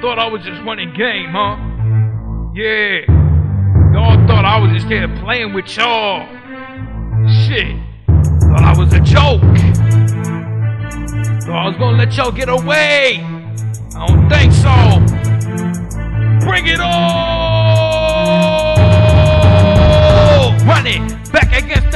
thought I was just running game, huh? Yeah. Y'all thought I was just here playing with y'all. Shit. Thought I was a joke. Thought I was gonna let y'all get away. I don't think so. Bring it on!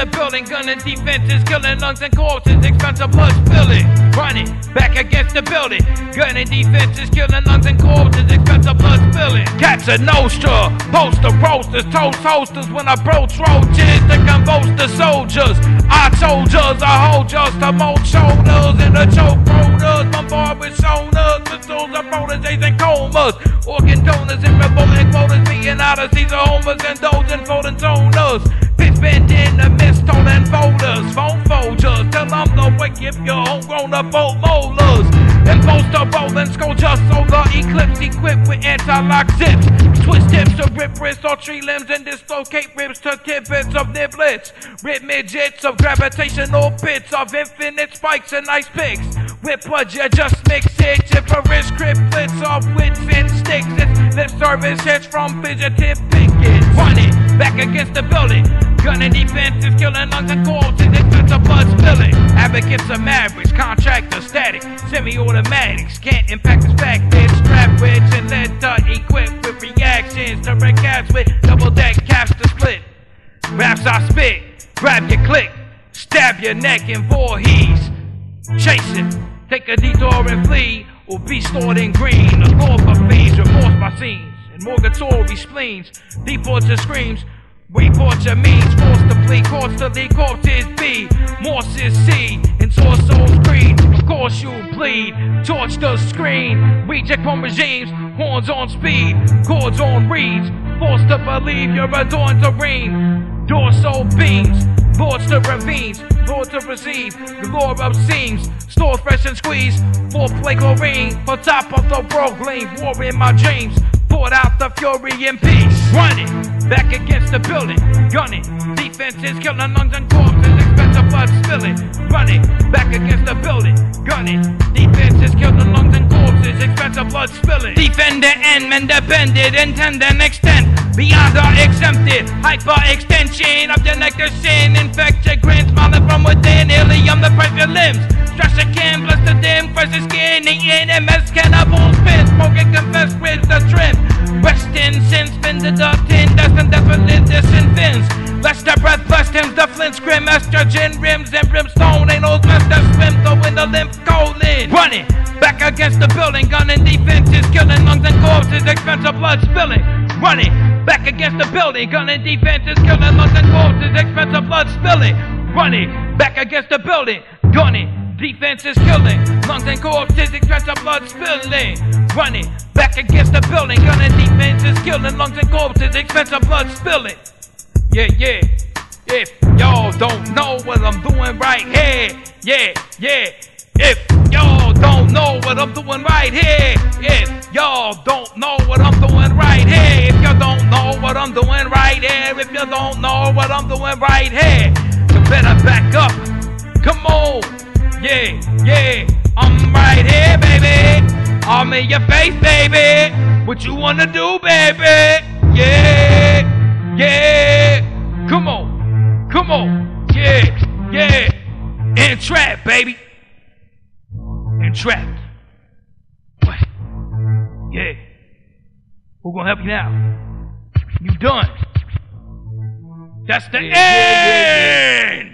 The building, gunning defenses, killing lungs and corpses, expensive blood spilling. Running back against the building, gunning defenses, killing lungs and corpses, expensive blood spilling. Cats a Nostra, poster roasters, toast hosters when I to convulse the soldiers. I told yous, I hold yous to mold shoulders and the choke rollers, bombard with shoulders, souls of proteges and comas, organ donors and revolting quotas, being odysseys of homers and those and folding toners. Bend in the mist, stolen folders, phone folgers, tell them to wake if you're homegrown up old molars. And poster rolling skull just solar eclipse equipped with anti-lock zips. Twist tips to rip wrists or tree limbs and dislocate ribs to tidbits of niblets. Rip midgets of gravitational bits of infinite spikes and ice picks. With blood, you just mix it. Gibberish cryptlets of wits and sticks. It's lip service hits from fidgeted pickets. Running back against the building. Gunning defenses, killing lungs and corpses, expensive blood spilling. Advocates of marriage, contractors, static, semi-automatics. Can't impact this fact that strap with and lead to equipped with reactions to wreck cats with double deck caps to split. Raps I spit, grab your click, stab your neck in four he's. Chase it, take a detour and flee, or be stored in green. A law for fiends, remorse by scenes, and morgatory spleens. Deports and screams, report your means, forced to to lead, corpses be. Morses see, and source souls greed. Of course you bleed, torch the screen. Reject from regimes, horns on speed, chords on reeds. Forced to believe you're adorned to reign. Dorsal beams, lords to ravines, lord to receive, the lore of seams, stored fresh and squeeze, for play chlorine, for top of the world gleam, war in my dreams, poured out the fury in peace, running, back against the building, gunning, defenses, killing lungs and corpses, expensive blood spilling, running, back against the building, gunning, defenses, killing lungs and corpses, expensive blood spilling, defend the end, men depended, intend and extend, beyond our exempted, hyper extension of your neck of sin, infect your grin, smiling from within, helium the pressure limbs, stress your can, bless the dim, fresh the skin, eating MS cannibal spin, smoking confess with the trim, rest in sin, spin the the estrogen rims and brimstone. Ain't old master swim, throwing the lymph colon. Running back against the building, gunning defenses, killing lungs and corpses, expensive blood spilling. Running back against the building, gunning defenses, killing lungs and corpses, expensive blood spilling. Running back against the building, gunning defenses, killing lungs and corpses, expensive blood spilling. Running back against the building, gunning defenses, killing lungs and corpses, expensive blood spilling. Yeah, yeah. If y'all don't know what I'm doing right here, yeah, yeah. If y'all don't know what I'm doing right here, if y'all don't know what I'm doing right here, if y'all don't know what I'm doing right here, if y'all don't know what I'm doing right here, you better back up. Come on, yeah, yeah. I'm right here, baby. I'm in your face, baby. What you wanna do, baby? Yeah, baby. Entrapped. What? Yeah. Who gonna help you now? You done. That's the Yeah, yeah, yeah, end. Woo.